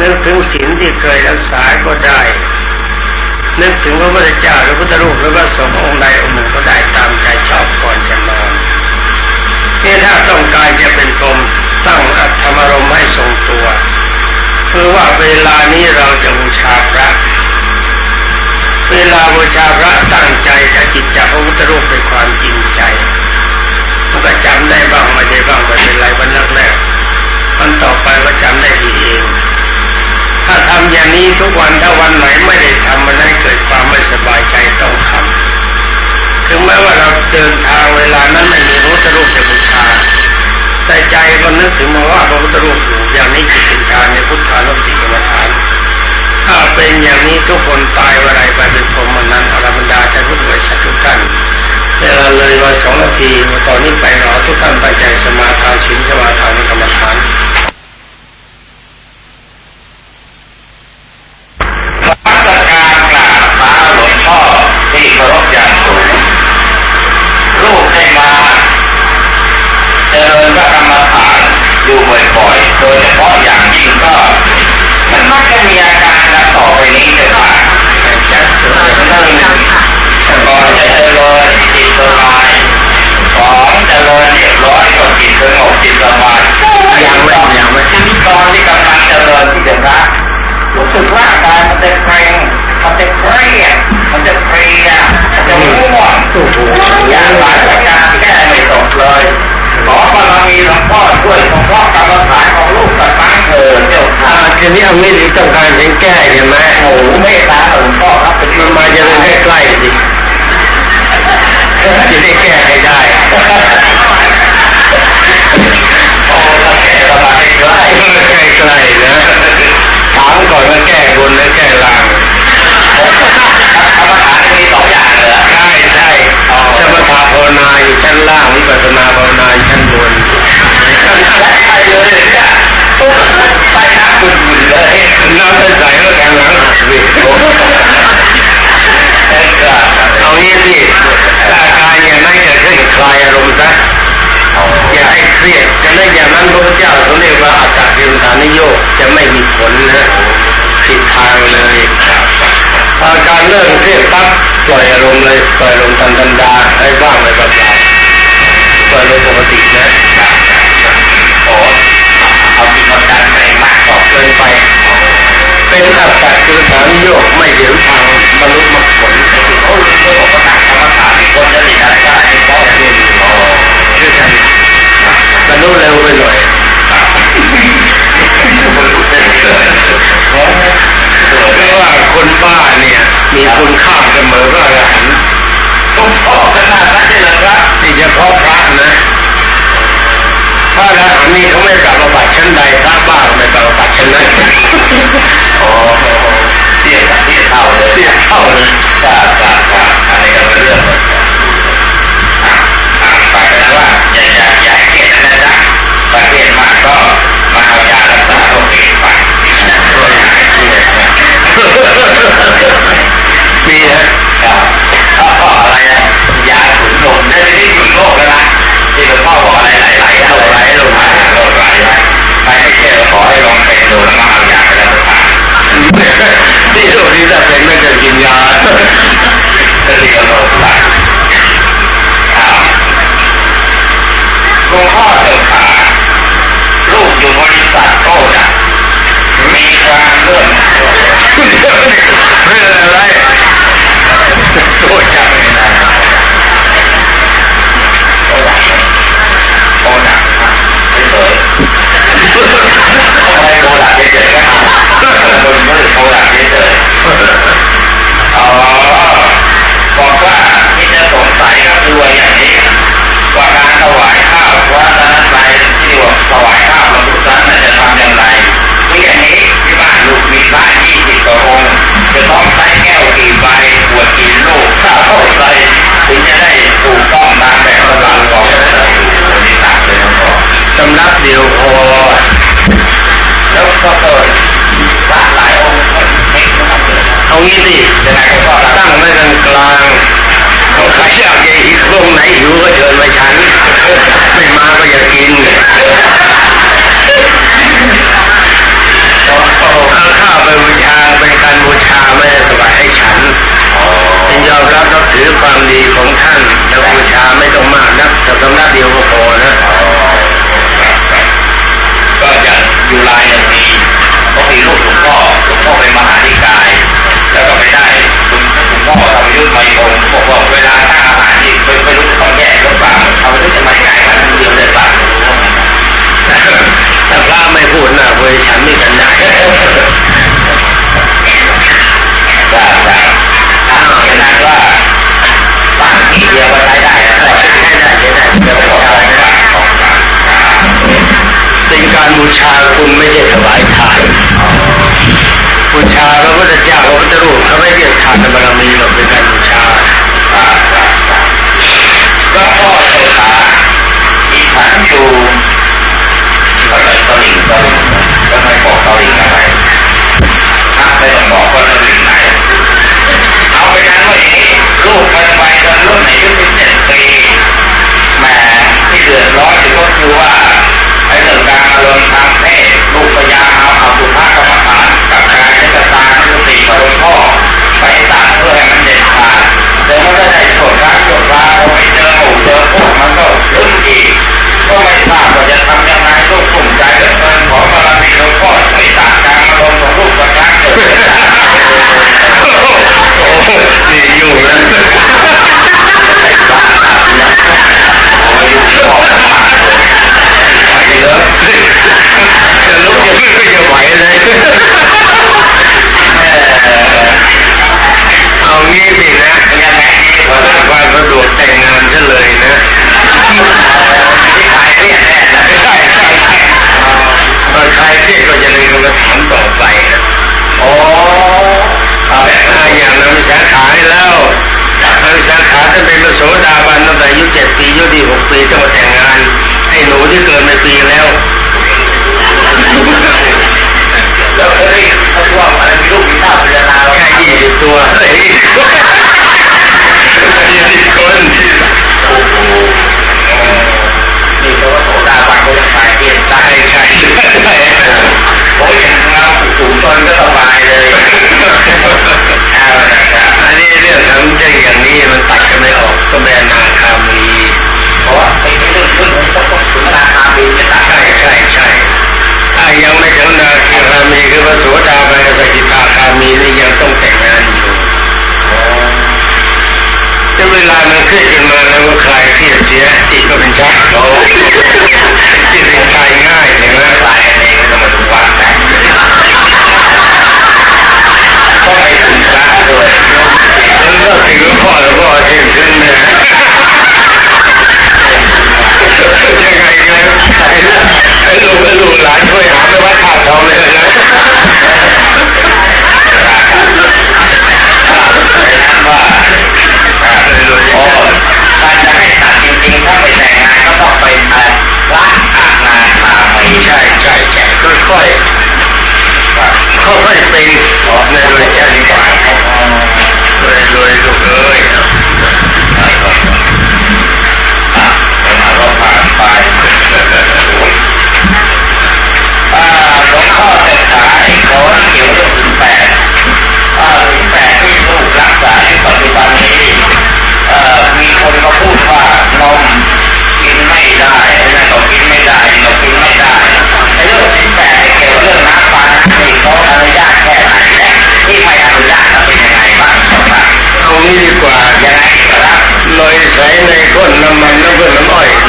นึกถึงศีลที่เคยรักษาก็ได้นึกถึงพระพุทธเจ้าหรือพุทธรูปหรือว่าสงฆ์องค์ใดองค์หนึ่งก็ได้ตามใจชอบก่อนจะนอนนี่ถ้าต้องการจะเป็นพรมตั้งอัตธรรมรมให้ทรงตัวคือว่าเวลานี้เราจะบูชาพระ เวลาบูชาพระตั้งใจจะจิตจับพระพุทธรูปเป็นความจริงใจมันก็จำได้บ้างไม่ได้บ้างไม่เป็นไรวันแรกๆมันต่อไปก็จำได้ดีเอง ถ้าทำอย่างนี้ทุกวันถ้าวันไหนไม่ได้ทำมันได้เกิดความไม่สบายใจต้องทำถึงแม้ว่าเราเดินทางเวลานั้นไม่มีพระพุทธรูปจะบูชาแต่ใจก็นึกถึงมาว่าพระพุทธรูปอยู่อย่างนี้จิตเป็นฌานในพุทธานุสติกรรมฐานถ้าเป็นอย่างนี้ทุกคนตายวันไรไปเป็นพรหมนั้นอรบรรดาจะรู้ไว้ชัดทุกท่านเวลาเลยมาสองนาทีตอนนี้ไปหนอทุกท่านไปใจส เรียกปั๊บปล่อยอารมณ์เลยปล่อยอารมณ์ทันทันดาให้ว่างไปเปล่าๆปล่อยลงปกตินะโอ้เอาจริงเอาจังไปมากกว่าเกินไป เป็นอัตตาคือฐานิโยกไม่เห็นท มนับเดียวพอแล้วก็เปิดพระหลายองค์เอางี้สิตั้งไว้กลางกลางใครอยากจะอีกลงไหนหิวก็เชิญมาฉัน ไม่มาก็อย่ากินเอาข้าวไปบูชาเป็นการบูชาไม่สบายให้ฉันเป็นยอมรับนับถือความดีของท่านแล้บูชาไม่ต้องมากนักสำนักเดียวพอ คนบอกว่าเวลาตั้งอาหารที่ไม่ไม่รู้ต้องแยกหรือเปล่าเขาไม่จะมาไหนมันเดียวเลยเปล่าแต่พระไม่พูดนะเว้ฉันไม่กันได้ได้ได้อ้าวขนาดว่าบางทีเดียวก็ได้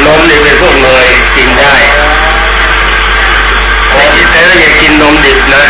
นมดิบเป็นพวกเนยกินได้แต่อย่ากินนมดิบนะ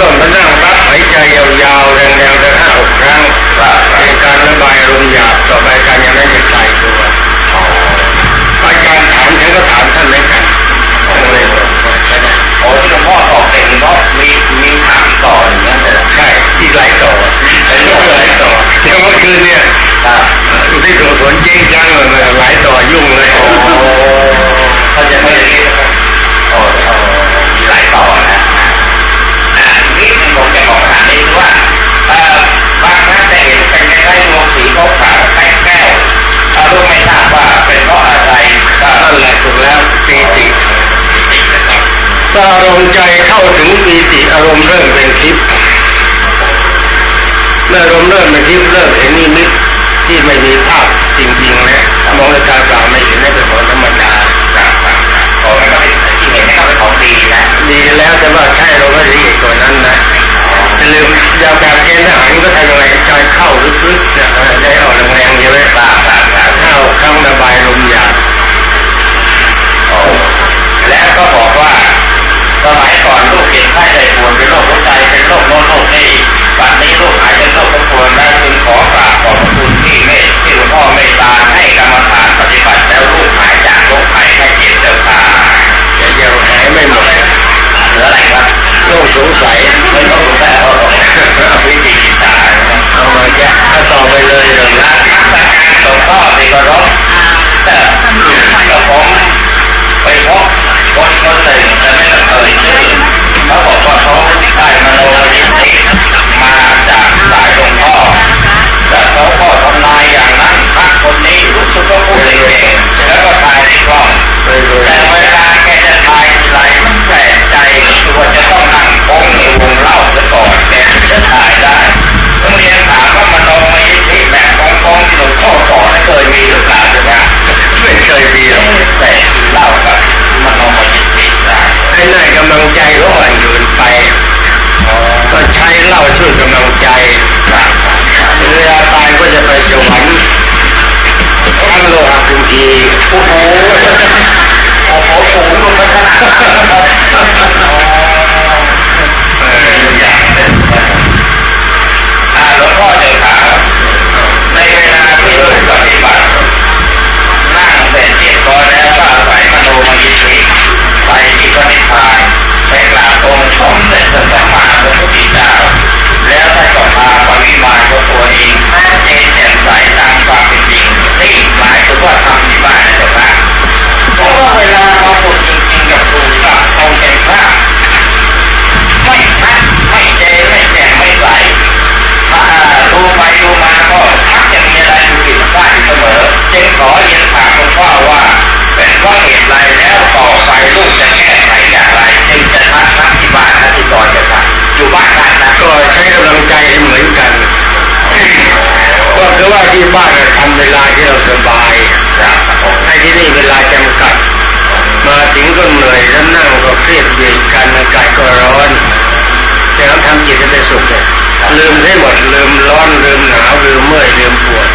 perdón, เข้าถึงปีติอารมณ์เริ่มเป็นทิพย์เมื่ออารมณ์เริ่มเป็นทิพย์เริ่มเห็นนิมิตที่ไม่มีภาพจริงๆแล้วมองในตาเปล่าไม่เห็นได้เป็นของธรรมดาขอให้เราเห็นที่เห็นเข้าเป็นของดีนะดีแล้วแต่ว่าใช่เราก็ละเอียดกว่านั้นนะลืมยาแบบเกณฑ์ทหารก็ทำยังไงกาเข้าลึกๆนะได้ออกแรงเยอะไปเปล่า เวลาที่เราสบายให้ที่นี่เวลาจำกัด มาถึงก็เหนื่อยแล้วนั่งก็เครียดเบียดกันอากาศก็ร้อนแต่เราทำจิตให้เป็นสุขเยลืมได้หมดลืมร้อนลืมหนาวลืมเมื่อยลืมปวด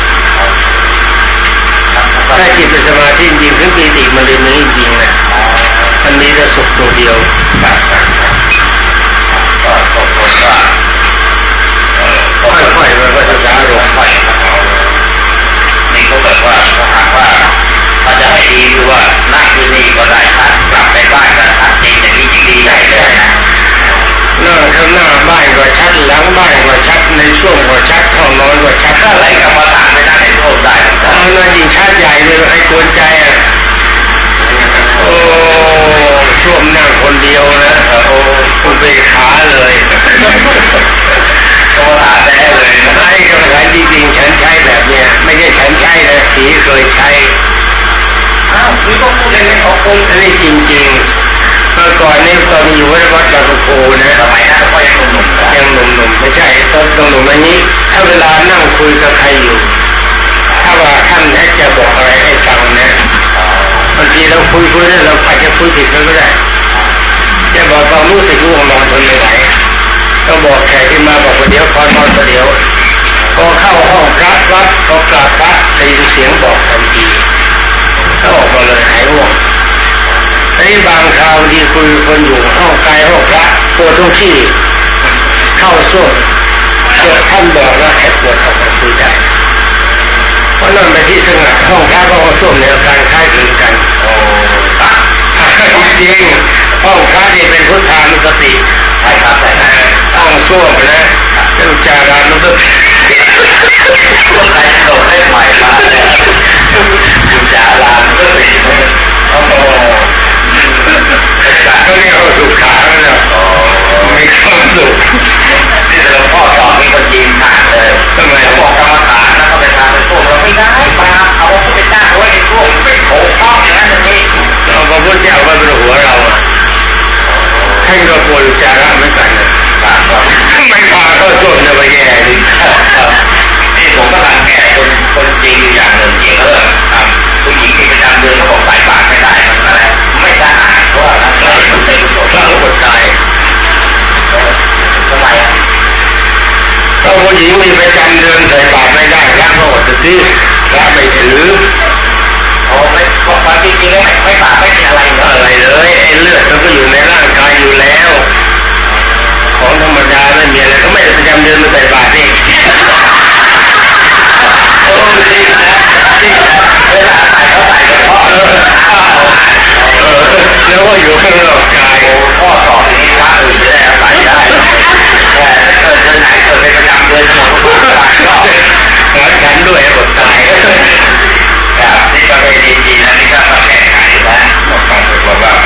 ถ้าจิตเป็นสมาธิจริงขึ้นปีติมันเรียนนี้จริงนะมันมีแต่สุขตัวเดียว ว่านักที่นี่ก็ได้ท คุยคุยแล้วเราอาจจะคุยผิดก็ได้จะบอกความรู้สึกรู้ของเราทนไม่ไหวก็บอกแขกที่มาบอกว่าเดี๋ยวขอนอนประเดี๋ยวพอเข้าห้องพระวัดพอกราบพระได้ยินเสียงบอกทันทีก็ออกมาเลยหายห่วงไอ้บางคราวดีคุยคนอยู่ห้องไกลห้องพระปวดทุกที่เข้าส้วมเกิดท่านบอกว่าให้ปวดออกมาคุยได้เพราะนั่นเป็นที่สงัดห้องพระกับห้องส้วมเนี่ยอาการคล้ายคลึงกันโอ้ จริงห้องพระนี่เป็นพุทธานุสติใช่ครับใช่ห้องส้วมนะเรื่องจารานุสติพวกใครโดดเล่นใหม่มาเนี่ยจาลานุสติโอ้โหก็เรียกว่าสุขาแล้วมีความสุข พุทธเจ้าไว้บนหัวเราท่านก็ควรจะรับเหมือนกันนไม่พาก็ส้วมจะไปแย่ดิ นมาใส่บาตรเองโอ้จริงนะจริงะเวลาใส่เขาใส่กัพ่อเออข้าวแล้วก็อยู่ข้างนอกกายพ่อสอนนี้พระอื่นจะได้วาศัได้แต่ถ้าเกิดเไหนเกิดเป็นประจำเดืนหมก็ตายก็ร้อนด้วยอดตายครับนี่ประเพณีดีนะนี่ก็มาแก้ไขนะหมดความสุขว่า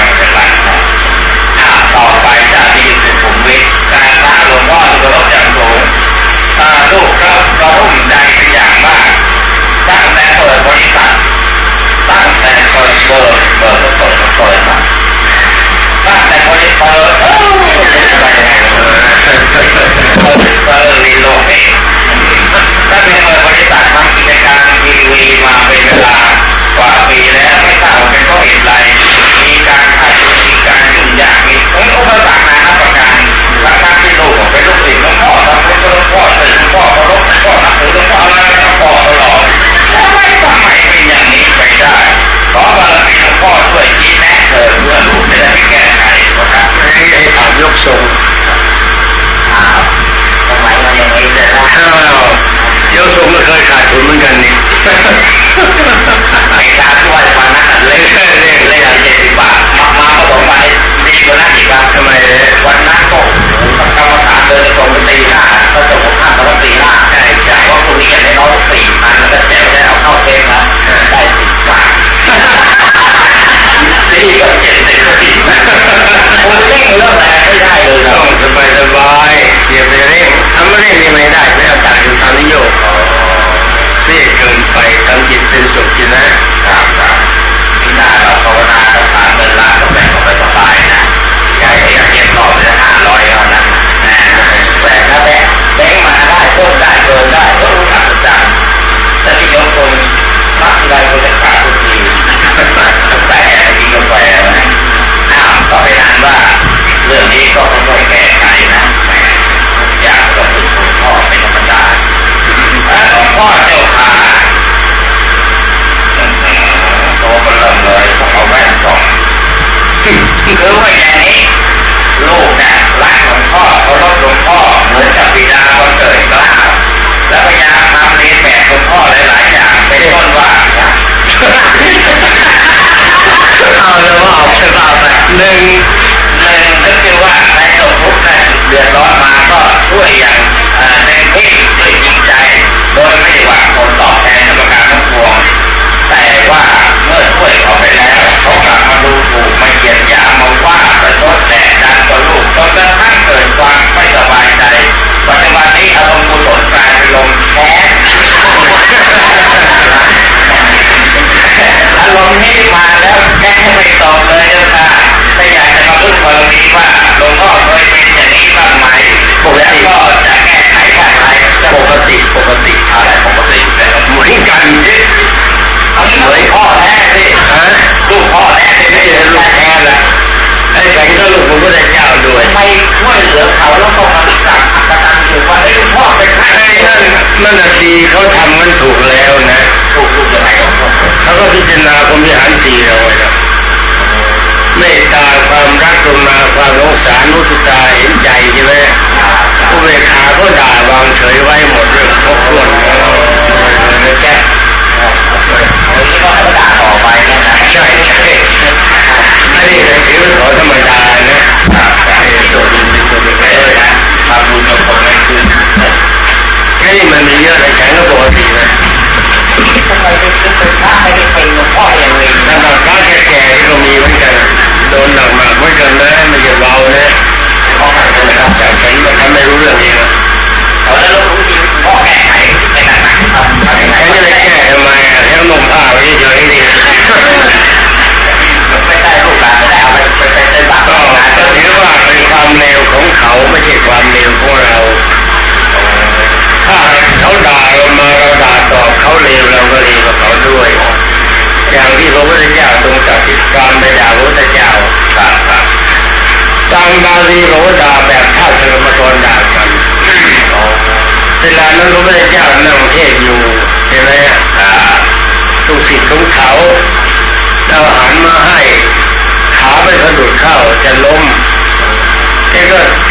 and they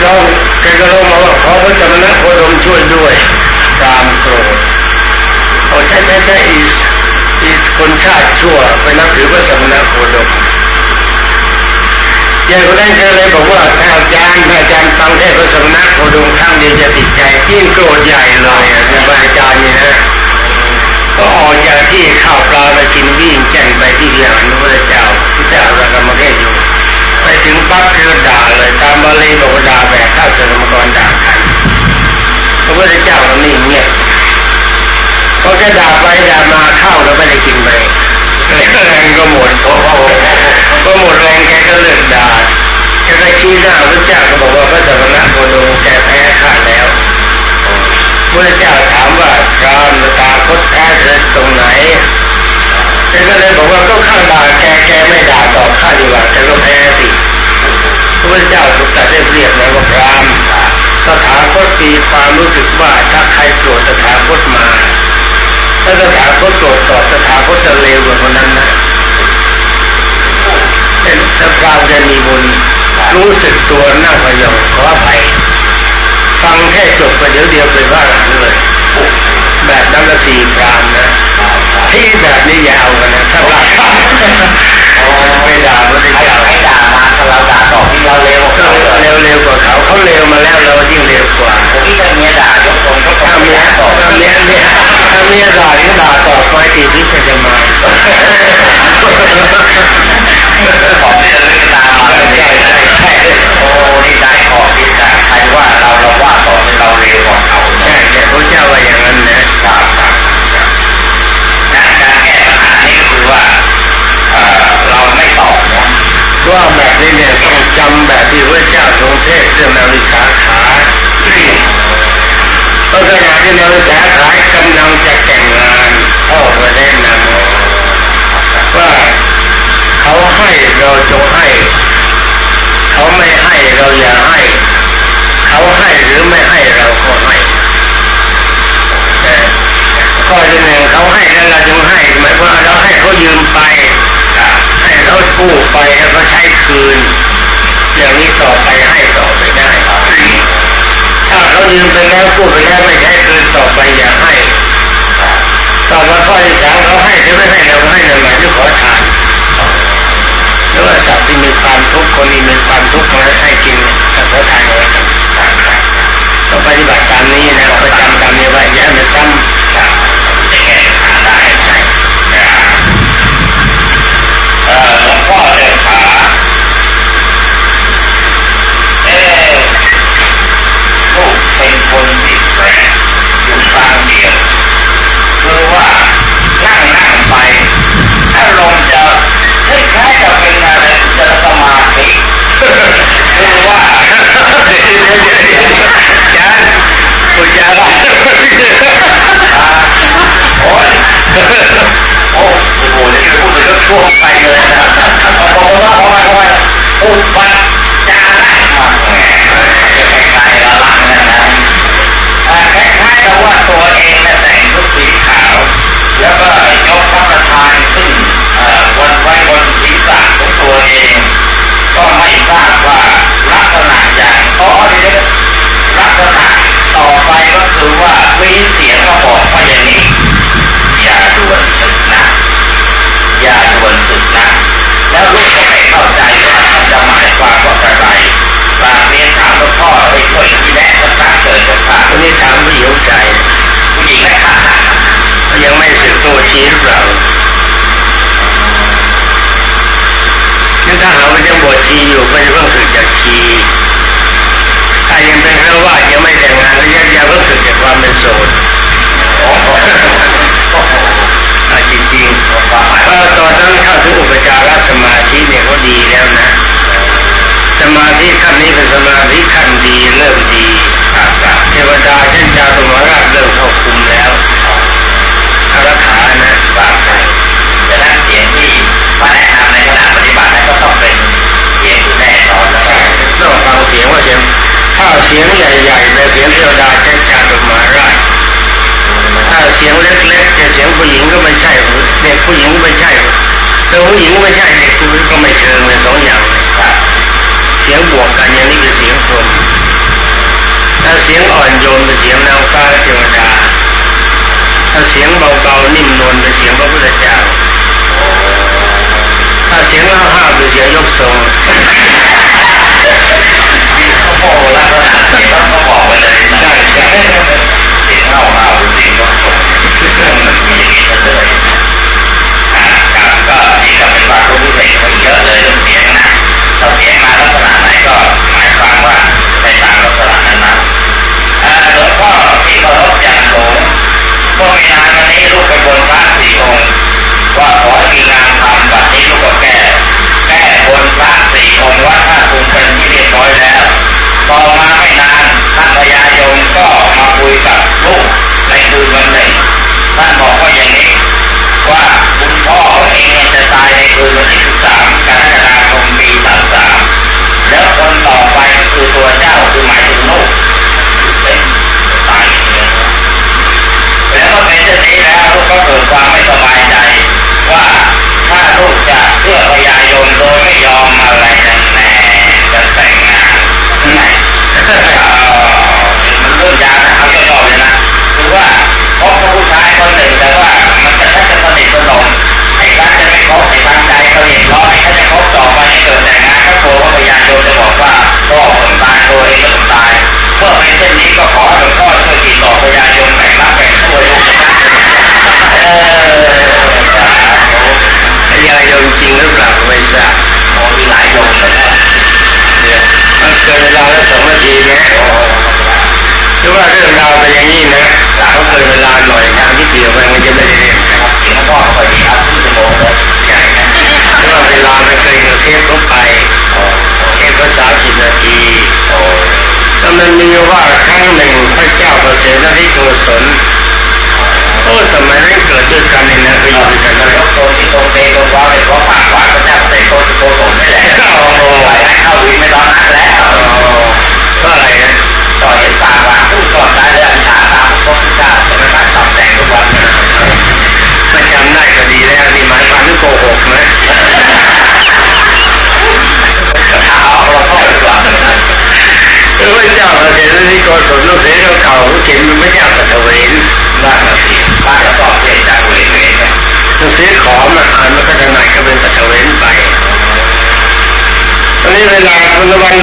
ร้องแกก็ร้องมาว่าขอพระจำนักโคดมช่วยด้วย ตามโกรธโอ้ใช่ใช่ใช่อีสอีสคนชาติชั่วไปนับถือพระสมณโคดมยายคนนั้นก็เลยบอกว่าถ้าอาจารย์ถ้าอาจารย์ฟังเทศพระสมณโคดมครั้งเดียวจะติดใจยิ่งโกรธใหญ่เลยอะในบอาจารย์นี่นะก็ออกจากที่ข้าวปลาไปกินวิ่งแจ้งไปที่วิหารพระเจ้าพระเจ้าเรากำมาเทศอยู่ ไปถึงปั๊บเรือด่าเลยตามบาลีบอกว่าด่าแบบข้าวเสนมกรด่ากันพระพุทธเจ้าก็นิ่งเงียบพอแกด่าไปด่ามาข้าวก็ไม่ได้กินไปแรงก็หมดโอ้โหก็หมดแรงแกก็เลิกด่าแกก็ชี้หน้าพระเจ้าก็บอกว่าพระสมณโคดมแกแพ้ข้าแล้วพระเจ้าถามว่าพรามตาคตแท้เธอตรงไหน แกก็เลยบอกว่าก็ข้าด่าแกแกไม่ด่าตอบข้าดีกว่าแกก็แพ้สิพระเจ้าถูกตัดได้เรียบแล้วว่าพรามตถาคตมีความรู้สึกว่าถ้าใครโกรธตถาคตมาถ้าตถาคตโกรธตอบตถาคตจะเลวกว่าคนนั้นนะเป็นถ้าพรามจะมีบุญรู้สึกตัวนั่งพยองขออภัยฟังแค่จบไปเดี๋ยวเดียวเป็นว่าหลังเลย แบบนั้นละสี่พรามนะที่แบบนี้ยาวกันนะถ้าว่าไม่ด่าพระใครเจ้าให้ด่ามาถ้าเราด่าตอบที่เราเร็วก็เขาเลยเร็วๆกว่าเขาเขาเร็วมาแล้วเรายิ่งเร็วกว่าผมที่ถ้าเมียด่ายกตรงยกตรงถ้าไม่เมียด่าตอบถ้าเมียเนี่ยถ้าเมียด่าที่ด่าต่อไปตีที่จะมาของที่เราเรียกตามมาเลยใช่ใช่ใช่โอ้นี่ได้ขอบที่ด่าใครว่าเราเราว่าตอบเป็นเราเร็วกว่าเขาใช่แต่พระเจ้าว่าอย่าง ว่าแบบนี้เนี่ยต้องจำแบบที่พระเจ้าทรงเทศเรื่องนาวิสาขาเพราะขณะที่นาวิสาขากำลังจะ มไปแล้วพูดไปแล้วไม่ใช้คืนต่อไปอย่าให้ต่อมาข้อที่สามเขาให้หรือไม่ให้เราให้ในหมายถึงขอทานหรือว่าสัตว์ที่มีความทุกข์คนนี้มีความทุกข์ ผู้หญิงไม่ใช่เด็กคุณก็ไม่เชิงเลยสองอย่างครับเสียงบวกกันอย่างนี้คือเสียงพรหมถ้าเสียงอ่อนโยนเป็นเสียงนางฟ้าเทวดาถ้าเสียงเบาๆนิ่มนวลเป็นเสียงพระพุทธเจ้าถ้าเสียงห้าวห้าวเป็นเสียงยกทรงเขาบอกลักษณะเสียงเขาบอกไปเลยนะใช่ใช่เสียงเล่าเล่าเสียงต้องส่งมันมีอย่างนี้ ความรู้พิเศษของเยอะเลยเรื่องเสียงนะถ้าเสียงมาลักษณะไหนก็หมายความว่าไปตามลักษณะนั้นนะอ่าหลวงพ่อที่เคารพอย่างสูงเมื่อไม่นานมานี้ลูกไปบนพระสี่องค์ว่าขอให้มีงานทำบัดนี้ลูกก็แก้แก้บนพระสี่องค์วัดท่าตุงเป็นที่เรียบร้อยแล้วต่อมาไม่นานท่านพญายมก็มาคุยกับลูกในคืนวันหนึ่งท่านบอก ครั้งหนึ่งพระเจ้าประเสริฐที่โกศลโอ้สมัยนั้นเกิดด้วยกันเนี่นะคืออยู่กันแล้วโตที่ตเตโตว้าเลยเพราะปากหวานก็จะเตะโตโตสมนี่แหละโอ้โหเข้าวินไม่ตอนนั้นแล้วก็อะไรนะต่อเห็นปากหวานพูดก่อนได้เลยอธิษฐาตามพระพุทธเจ้าใช่ไหมครับตอบแต่งทุกวันเนี่ยถ้าจำได้ก็ดีแล้วนี่หมายความว่โกหกนะเอาเราพ่อดีกว่าคือพระเจ้าประเสริฐที่โกศลลูกเสือเก่าๆเขียนมันพระเจ้าปัตเวนบ้านเราสิบ้านเราก็เปลี่ยนจากเวนเลยนี่ยลูกเสือขอมาอ่านมันก็จะไหนก็เป็นปัตเวนไปตอนนี้เวลาคุณวัน